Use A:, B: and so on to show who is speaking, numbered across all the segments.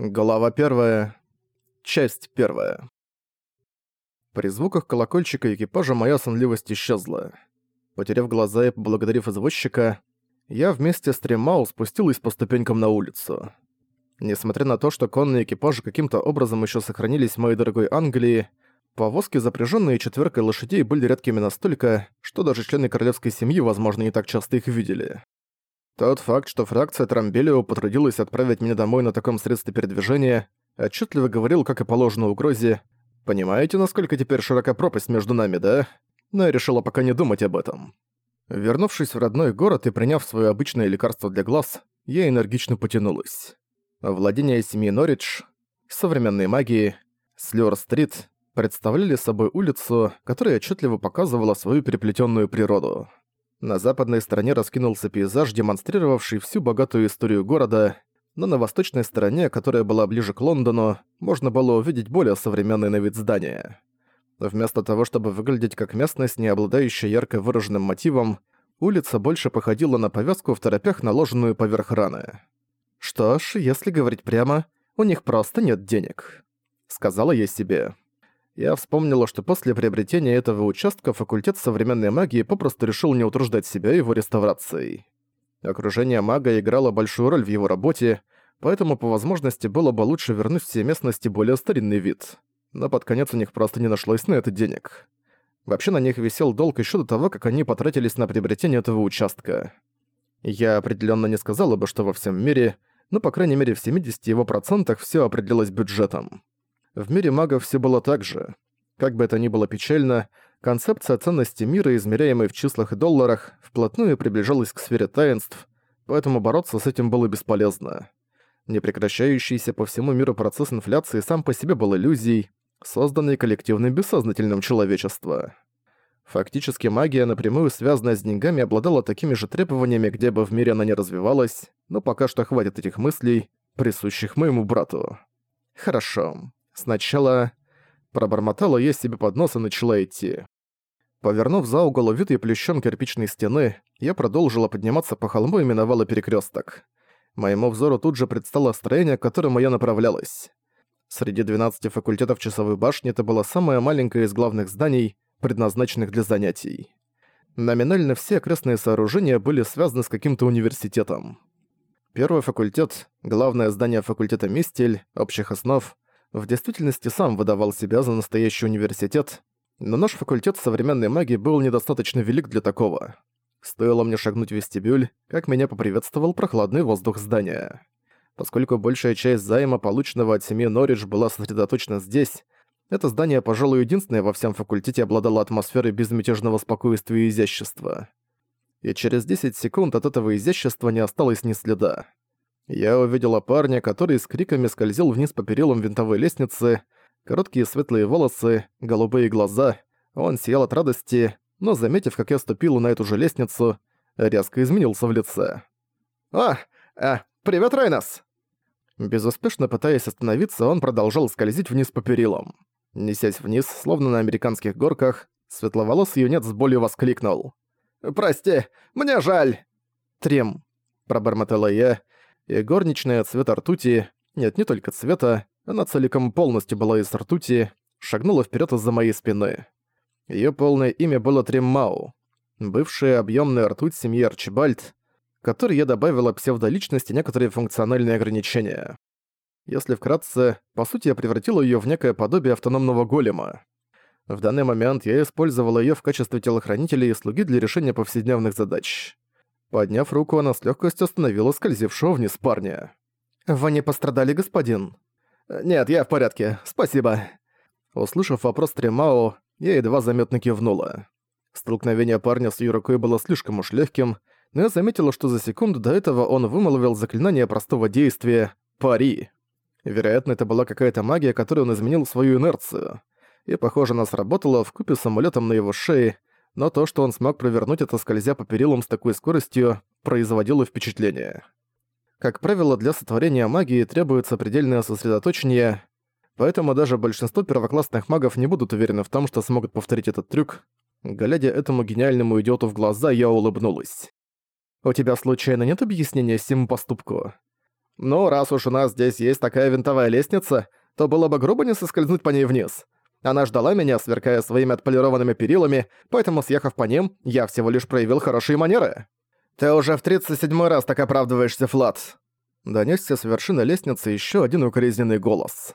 A: Глава первая. Часть первая. При звуках колокольчика экипажа моя сонливость исчезла. Потеряв глаза и поблагодарив извозчика, я вместе с Тремау спустилась по ступенькам на улицу. Несмотря на то, что конные экипажи каким-то образом еще сохранились в моей дорогой Англии, повозки, запряженные четверкой лошадей, были редкими настолько, что даже члены королевской семьи, возможно, не так часто их видели. Тот факт, что фракция Трамбелио потрудилась отправить меня домой на таком средстве передвижения, отчетливо говорил, как и положено угрозе. «Понимаете, насколько теперь широка пропасть между нами, да?» Но я решила пока не думать об этом. Вернувшись в родной город и приняв свое обычное лекарство для глаз, я энергично потянулась. Владения семьи Норридж, современной магии, Слёр-стрит представляли собой улицу, которая отчетливо показывала свою переплетенную природу. На западной стороне раскинулся пейзаж, демонстрировавший всю богатую историю города, но на восточной стороне, которая была ближе к Лондону, можно было увидеть более современный на вид здания. Вместо того, чтобы выглядеть как местность, не обладающая ярко выраженным мотивом, улица больше походила на повязку в торопях, наложенную поверх раны. «Что ж, если говорить прямо, у них просто нет денег», — сказала я себе. Я вспомнила, что после приобретения этого участка факультет современной магии попросту решил не утруждать себя его реставрацией. Окружение мага играло большую роль в его работе, поэтому по возможности было бы лучше вернуть все местности более старинный вид. Но под конец у них просто не нашлось на это денег. Вообще на них висел долг еще до того, как они потратились на приобретение этого участка. Я определенно не сказала бы, что во всем мире, но по крайней мере в 70 его процентах все определилось бюджетом. В мире магов все было так же. Как бы это ни было печально, концепция ценности мира, измеряемой в числах и долларах, вплотную приближалась к сфере таинств, поэтому бороться с этим было бесполезно. Непрекращающийся по всему миру процесс инфляции сам по себе был иллюзией, созданной коллективным бессознательным человечества. Фактически магия, напрямую связанная с деньгами, обладала такими же требованиями, где бы в мире она не развивалась, но пока что хватит этих мыслей, присущих моему брату. Хорошо. Сначала пробормотала я себе под нос и начала идти. Повернув за угол увитой плющом кирпичной стены, я продолжила подниматься по холму и миновала перекресток. Моему взору тут же предстало строение, к которому я направлялась. Среди 12 факультетов часовой башни это было самое маленькое из главных зданий, предназначенных для занятий. Номинально все окрестные сооружения были связаны с каким-то университетом. Первый факультет, главное здание факультета Мистель, общих основ — в действительности сам выдавал себя за настоящий университет, но наш факультет современной магии был недостаточно велик для такого. Стоило мне шагнуть в вестибюль, как меня поприветствовал прохладный воздух здания. Поскольку большая часть займа, полученного от семьи Норридж, была сосредоточена здесь, это здание, пожалуй, единственное во всем факультете обладало атмосферой безмятежного спокойствия и изящества. И через 10 секунд от этого изящества не осталось ни следа. Я увидела парня, который с криками скользил вниз по перилам винтовой лестницы, короткие светлые волосы, голубые глаза. Он сиял от радости, но, заметив, как я ступила на эту же лестницу, резко изменился в лице. «А, а, привет, Райнас!» Безуспешно пытаясь остановиться, он продолжал скользить вниз по перилам. Несясь вниз, словно на американских горках, светловолосый юнец с болью воскликнул. «Прости, мне жаль!» «Трем», — пробормотала я, — и горничная цвета ртути, нет, не только цвета, она целиком полностью была из ртути, шагнула вперед из-за моей спины. Ее полное имя было Триммау, бывшая объемная ртуть семьи Арчибальд, которой я добавила псевдоличности некоторые функциональные ограничения. Если вкратце, по сути я превратила ее в некое подобие автономного голема. В данный момент я использовала ее в качестве телохранителя и слуги для решения повседневных задач. Подняв руку, она с легкостью остановила скользившего вниз парня. «Вы не пострадали, господин?» «Нет, я в порядке, спасибо». Услышав вопрос Тремао, я едва заметно кивнула. Столкновение парня с ее рукой было слишком уж легким, но я заметила, что за секунду до этого он вымолвил заклинание простого действия «Пари». Вероятно, это была какая-то магия, которой он изменил свою инерцию. И, похоже, она сработала вкупе с амулетом на его шее, но то, что он смог провернуть это скользя по перилам с такой скоростью, производило впечатление. Как правило, для сотворения магии требуется предельное сосредоточение, поэтому даже большинство первоклассных магов не будут уверены в том, что смогут повторить этот трюк. Глядя этому гениальному идиоту в глаза, я улыбнулась. «У тебя случайно нет объяснения всему поступку?» «Ну, раз уж у нас здесь есть такая винтовая лестница, то было бы грубо не соскользнуть по ней вниз. Она ждала меня, сверкая своими отполированными перилами, поэтому, съехав по ним, я всего лишь проявил хорошие манеры». «Ты уже в 37-й раз так оправдываешься, Флат!» Донёсся с вершины лестницы ещё один укоризненный голос.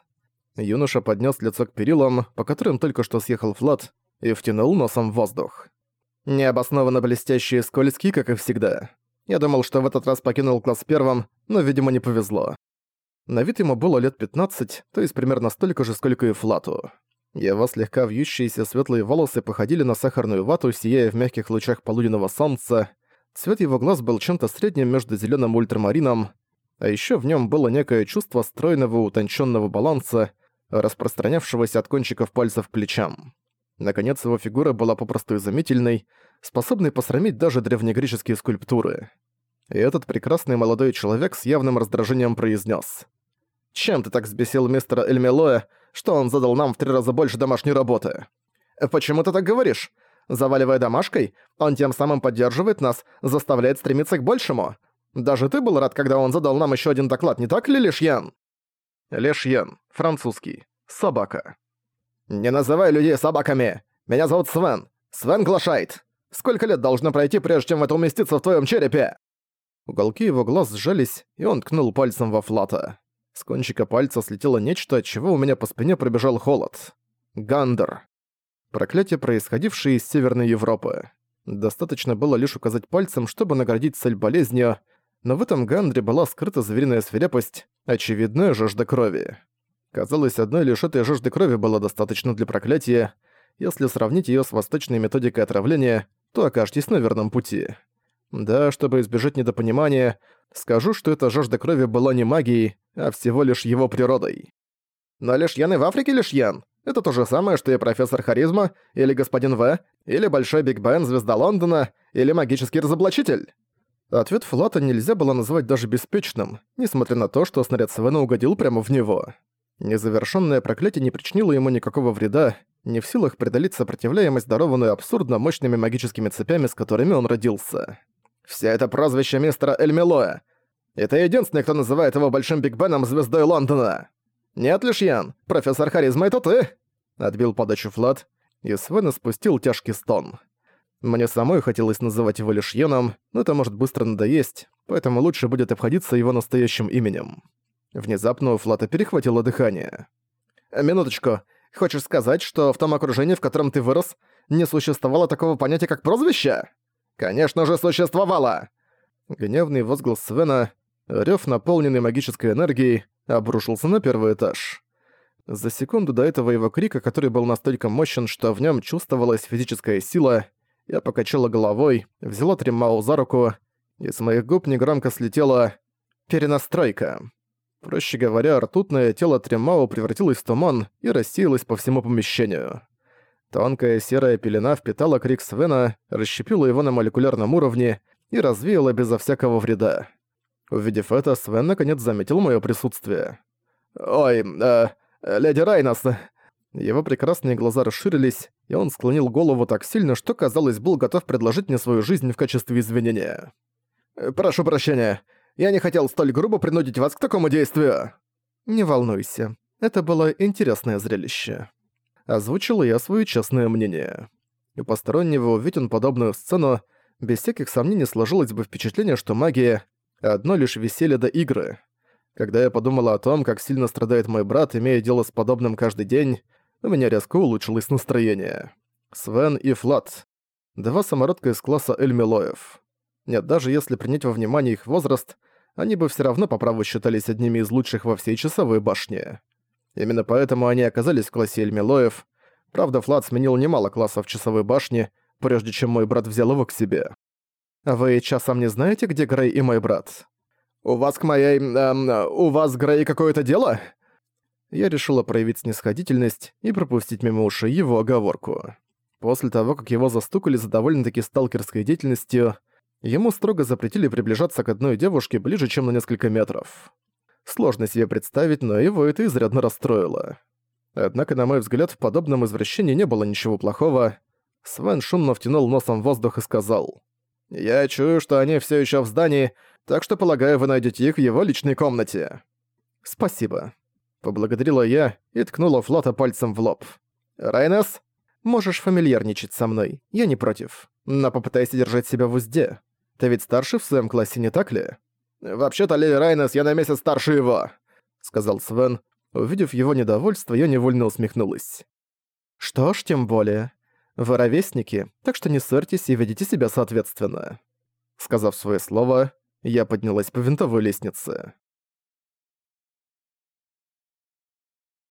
A: Юноша поднес лицо к перилам, по которым только что съехал Флат, и втянул носом в воздух. Необоснованно блестящие и скользкие, как и всегда. Я думал, что в этот раз покинул класс первым, но, видимо, не повезло. На вид ему было лет 15, то есть примерно столько же, сколько и Флату. Его слегка вьющиеся светлые волосы походили на сахарную вату, сияя в мягких лучах полуденного солнца. Цвет его глаз был чем-то средним между зеленым ультрамарином, а еще в нем было некое чувство стройного утонченного баланса, распространявшегося от кончиков пальцев к плечам. Наконец, его фигура была попросту изумительной, способной посрамить даже древнегреческие скульптуры. И этот прекрасный молодой человек с явным раздражением произнес: «Чем ты так взбесил мистера Эльмелоя, что он задал нам в три раза больше домашней работы?» «Почему ты так говоришь? Заваливая домашкой, он тем самым поддерживает нас, заставляет стремиться к большему. Даже ты был рад, когда он задал нам еще один доклад, не так ли, Лишьян?» Лешьян, французский. Собака. «Не называй людей собаками! Меня зовут Свен! Свен Глашайт! Сколько лет должно пройти, прежде чем это уместится в твоем черепе?» Уголки его глаз сжались, и он ткнул пальцем во Флата. С кончика пальца слетело нечто, от чего у меня по спине пробежал холод. Гандер. Проклятие, происходившее из Северной Европы. Достаточно было лишь указать пальцем, чтобы наградить цель болезнью, но в этом Гандре была скрыта звериная свирепость, очевидная жажда крови. Казалось, одной лишь этой жажды крови было достаточно для проклятия. Если сравнить её с восточной методикой отравления, то окажетесь на верном пути. Да, чтобы избежать недопонимания, скажу, что эта жажда крови была не магией, а всего лишь его природой. Но лишь Ян и в Африке лишь Ян. Это то же самое, что и профессор Харизма, или господин В, или Большой Биг Бен, звезда Лондона, или магический разоблачитель. Ответ Флата нельзя было назвать даже беспечным, несмотря на то, что снаряд Свена угодил прямо в него. Незавершенное проклятие не причинило ему никакого вреда, не в силах преодолеть сопротивляемость, дарованную абсурдно мощными магическими цепями, с которыми он родился. «Все это прозвище мистера Эльмилоя. Это единственный, кто называет его Большим Биг Беном звездой Лондона. Нет лишь Ян, профессор Харизма, это ты!» Отбил подачу Флат, и Свен спустил тяжкий стон. Мне самой хотелось называть его лишь Йеном, но это может быстро надоесть, поэтому лучше будет обходиться его настоящим именем. Внезапно у Флата перехватило дыхание. «Минуточку. Хочешь сказать, что в том окружении, в котором ты вырос, не существовало такого понятия, как прозвище?» «Конечно же, существовало!» Гневный возглас Свена, рёв, наполненный магической энергией, обрушился на первый этаж. За секунду до этого его крика, который был настолько мощен, что в нем чувствовалась физическая сила, я покачала головой, взяла Триммау за руку, и с моих губ негромко слетела «перенастройка». Проще говоря, ртутное тело Тремао превратилось в туман и рассеялось по всему помещению. Тонкая серая пелена впитала крик Свена, расщепила его на молекулярном уровне и развеяла безо всякого вреда. Увидев это, Свен наконец заметил моё присутствие. «Ой, э, леди Райнос!» Его прекрасные глаза расширились, и он склонил голову так сильно, что, казалось, был готов предложить мне свою жизнь в качестве извинения. «Прошу прощения, я не хотел столь грубо принудить вас к такому действию». «Не волнуйся, это было интересное зрелище». Озвучил я свое честное мнение. У постороннего увидеть он подобную сцену, без всяких сомнений сложилось бы впечатление, что магия — одно лишь веселье до игры. Когда я подумала о том, как сильно страдает мой брат, имея дело с подобным каждый день, у меня резко улучшилось настроение. Свен и Флат. Два самородка из класса Эльмилоев. Нет, даже если принять во внимание их возраст, они бы все равно по праву считались одними из лучших во всей часовой башне. Именно поэтому они оказались в классе Эльмилоев. Правда, Флат сменил немало классов часовой башни, прежде чем мой брат взял его к себе. Вы часом не знаете, где Грей и мой брат? У вас к моей... Эм, у вас, Грей, какое-то дело? Я решила проявить снисходительность и пропустить мимо ушей его оговорку. После того, как его застукали за довольно-таки сталкерской деятельностью, Ему строго запретили приближаться к одной девушке ближе, чем на несколько метров. Сложно себе представить, но его это изрядно расстроило. Однако, на мой взгляд, в подобном извращении не было ничего плохого. Свен шумно втянул носом воздух и сказал. «Я чую, что они все еще в здании, так что, полагаю, вы найдете их в его личной комнате». «Спасибо», — поблагодарила я и ткнула Флота пальцем в лоб. «Райнес, можешь фамильярничать со мной, я не против, но попытайся держать себя в узде. Ты ведь старший в своем классе, не так ли?» «Вообще-то, Лили Райнес, я на месяц старше его», — сказал Свен. Увидев его недовольство, я невольно усмехнулась. «Что ж, тем более. Вы ровесники, так что не ссорьтесь и ведите себя соответственно». Сказав свое слово, я поднялась по винтовой лестнице.